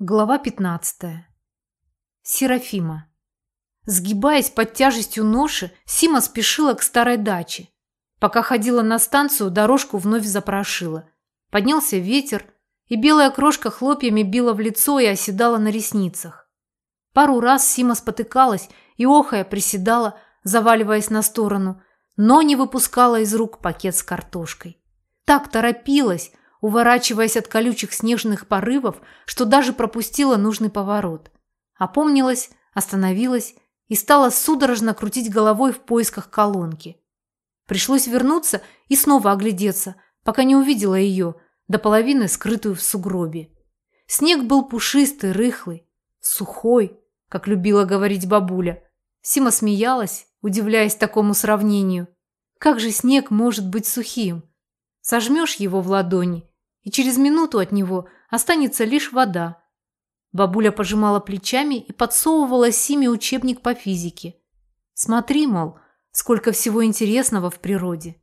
Глава 15. Серафима. Сгибаясь под тяжестью ноши, Сима спешила к старой даче. Пока ходила на станцию, дорожку вновь запрошила. Поднялся ветер, и белая крошка хлопьями била в лицо и оседала на ресницах. Пару раз Сима спотыкалась и, охая, приседала, заваливаясь на сторону, но не выпускала из рук пакет с картошкой. Так торопилась, уворачиваясь от колючих снежных порывов, что даже пропустила нужный поворот. Опомнилась, остановилась и стала судорожно крутить головой в поисках колонки. Пришлось вернуться и снова оглядеться, пока не увидела ее, до половины скрытую в сугробе. Снег был пушистый, рыхлый, сухой, как любила говорить бабуля. Сима смеялась, удивляясь такому сравнению. Как же снег может быть сухим? Сожмешь его в ладони, и через минуту от него останется лишь вода. Бабуля пожимала плечами и подсовывала Симе учебник по физике. Смотри, мол, сколько всего интересного в природе.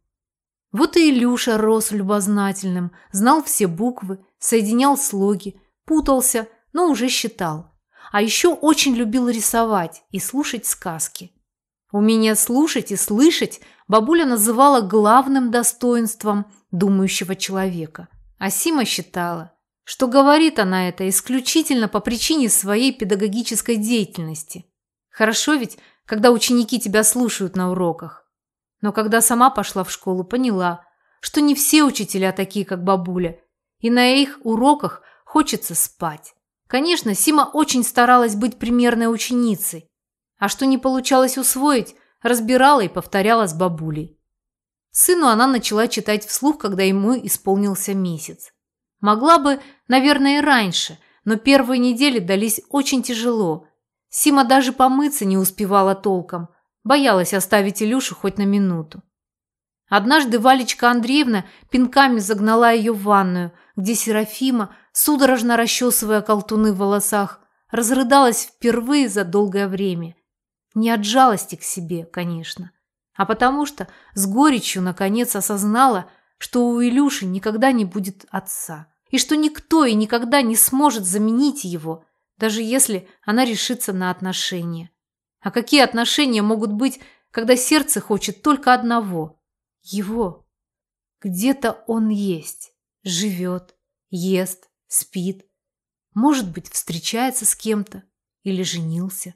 Вот и Илюша рос любознательным, знал все буквы, соединял слоги, путался, но уже считал. А еще очень любил рисовать и слушать сказки. Умение слушать и слышать бабуля называла главным достоинством думающего человека. А Сима считала, что говорит она это исключительно по причине своей педагогической деятельности. Хорошо ведь, когда ученики тебя слушают на уроках. Но когда сама пошла в школу, поняла, что не все учителя такие, как бабуля, и на их уроках хочется спать. Конечно, Сима очень старалась быть примерной ученицей, а что не получалось усвоить, разбирала и повторяла с бабулей. Сыну она начала читать вслух, когда ему исполнился месяц. Могла бы, наверное, и раньше, но первые недели дались очень тяжело. Сима даже помыться не успевала толком, боялась оставить Илюшу хоть на минуту. Однажды Валечка Андреевна пинками загнала ее в ванную, где Серафима, судорожно расчесывая колтуны в волосах, разрыдалась впервые за долгое время. Не от жалости к себе, конечно, а потому что с горечью наконец осознала, что у Илюши никогда не будет отца, и что никто и никогда не сможет заменить его, даже если она решится на отношения. А какие отношения могут быть, когда сердце хочет только одного – его? Где-то он есть, живет, ест, спит, может быть, встречается с кем-то или женился.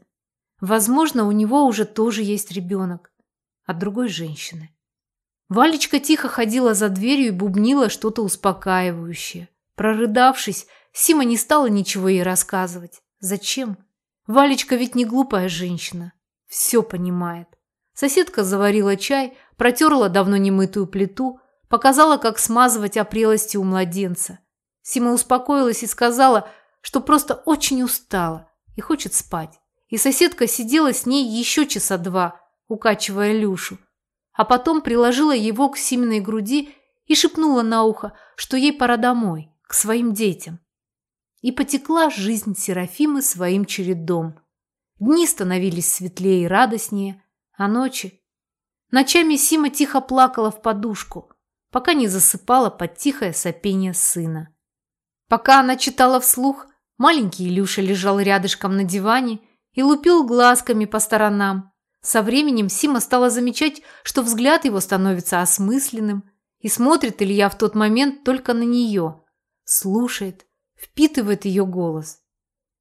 Возможно, у него уже тоже есть ребенок от другой женщины. Валечка тихо ходила за дверью и бубнила что-то успокаивающее. Прорыдавшись, Сима не стала ничего ей рассказывать. Зачем? Валечка ведь не глупая женщина. Все понимает. Соседка заварила чай, протерла давно немытую плиту, показала, как смазывать опрелости у младенца. Сима успокоилась и сказала, что просто очень устала и хочет спать. И соседка сидела с ней еще часа два, укачивая Люшу, а потом приложила его к Симиной груди и шепнула на ухо, что ей пора домой, к своим детям. И потекла жизнь Серафимы своим чередом. Дни становились светлее и радостнее, а ночи... Ночами Сима тихо плакала в подушку, пока не засыпала под тихое сопение сына. Пока она читала вслух, маленький Илюша лежал рядышком на диване и лупил глазками по сторонам, со временем Сима стала замечать, что взгляд его становится осмысленным, и смотрит Илья в тот момент только на нее, слушает, впитывает ее голос.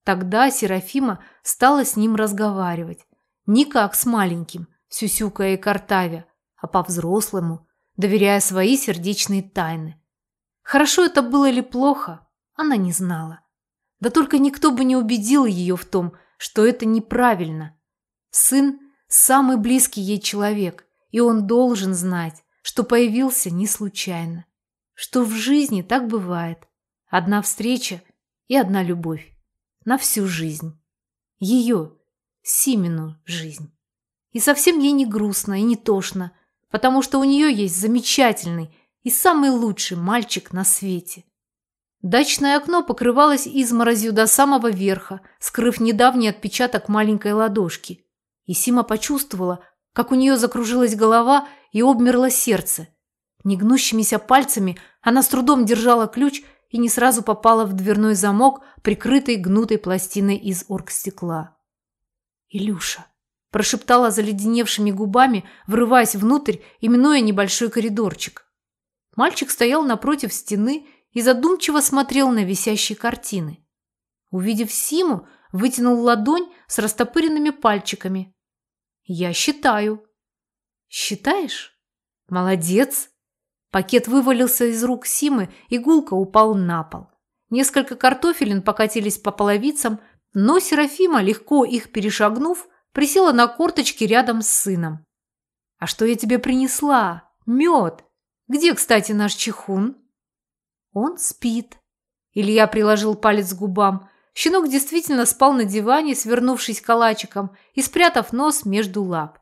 Тогда Серафима стала с ним разговаривать, не как с маленьким, сюсюкая и картавя, а по-взрослому, доверяя свои сердечные тайны. Хорошо это было или плохо, она не знала. Да только никто бы не убедил ее в том, что это неправильно. Сын самый близкий ей человек, и он должен знать, что появился не случайно, что в жизни так бывает. Одна встреча и одна любовь. На всю жизнь. Ее, Симину, жизнь. И совсем ей не грустно и не тошно, потому что у нее есть замечательный и самый лучший мальчик на свете. Дачное окно покрывалось изморозью до самого верха, скрыв недавний отпечаток маленькой ладошки – и Сима почувствовала, как у нее закружилась голова и обмерло сердце. Негнущимися пальцами она с трудом держала ключ и не сразу попала в дверной замок, прикрытый гнутой пластиной из оргстекла. «Илюша!» – прошептала заледеневшими губами, врываясь внутрь и минуя небольшой коридорчик. Мальчик стоял напротив стены и задумчиво смотрел на висящие картины. Увидев Симу, вытянул ладонь с растопыренными пальчиками. «Я считаю». «Считаешь? Молодец!» Пакет вывалился из рук Симы, и гулко упал на пол. Несколько картофелин покатились по половицам, но Серафима, легко их перешагнув, присела на корточки рядом с сыном. «А что я тебе принесла? Мед! Где, кстати, наш чехун?» «Он спит». Илья приложил палец к губам. Щенок действительно спал на диване, свернувшись калачиком и спрятав нос между лап.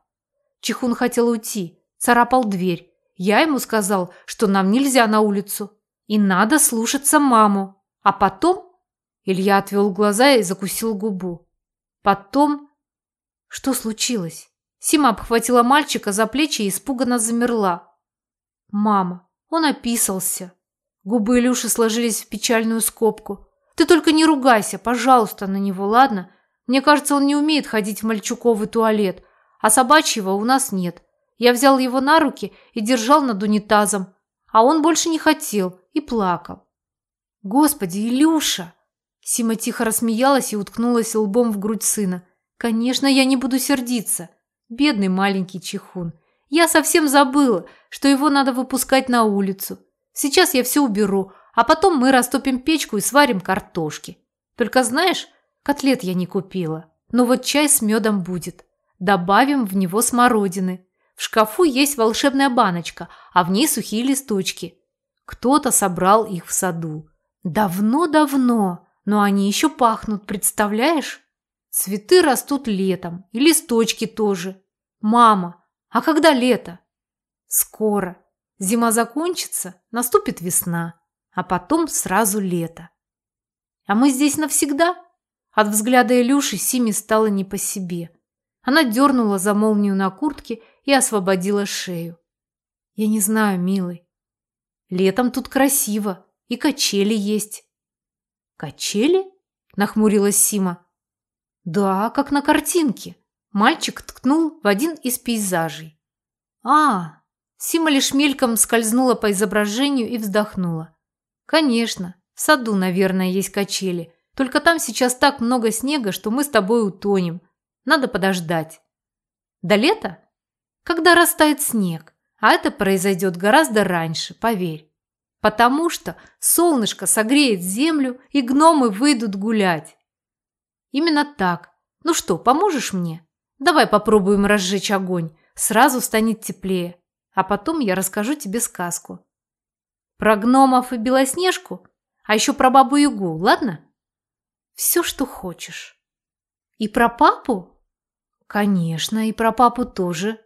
Чехун хотел уйти, царапал дверь. Я ему сказал, что нам нельзя на улицу. И надо слушаться маму. А потом... Илья отвел глаза и закусил губу. Потом... Что случилось? Сима обхватила мальчика за плечи и испуганно замерла. Мама, он описался. Губы Илюши сложились в печальную скобку. Ты только не ругайся, пожалуйста, на него, ладно? Мне кажется, он не умеет ходить в мальчуковый туалет, а собачьего у нас нет. Я взял его на руки и держал над унитазом, а он больше не хотел и плакал. Господи, Илюша! Сима тихо рассмеялась и уткнулась лбом в грудь сына. Конечно, я не буду сердиться. Бедный маленький чехун. Я совсем забыла, что его надо выпускать на улицу. Сейчас я все уберу, а потом мы растопим печку и сварим картошки. Только знаешь, котлет я не купила. Но вот чай с медом будет. Добавим в него смородины. В шкафу есть волшебная баночка, а в ней сухие листочки. Кто-то собрал их в саду. Давно-давно, но они еще пахнут, представляешь? Цветы растут летом, и листочки тоже. Мама, а когда лето? Скоро. Зима закончится, наступит весна а потом сразу лето. А мы здесь навсегда? От взгляда Илюши Симе стало не по себе. Она дернула за молнию на куртке и освободила шею. Я не знаю, милый. Летом тут красиво, и качели есть. Качели? Нахмурилась Сима. Да, как на картинке. Мальчик ткнул в один из пейзажей. А, Сима лишь мельком скользнула по изображению и вздохнула. Конечно, в саду, наверное, есть качели. Только там сейчас так много снега, что мы с тобой утонем. Надо подождать. До лета? Когда растает снег. А это произойдет гораздо раньше, поверь. Потому что солнышко согреет землю, и гномы выйдут гулять. Именно так. Ну что, поможешь мне? Давай попробуем разжечь огонь. Сразу станет теплее. А потом я расскажу тебе сказку. Про гномов и Белоснежку? А еще про Бабу-Ягу, ладно? Все, что хочешь. И про папу? Конечно, и про папу тоже.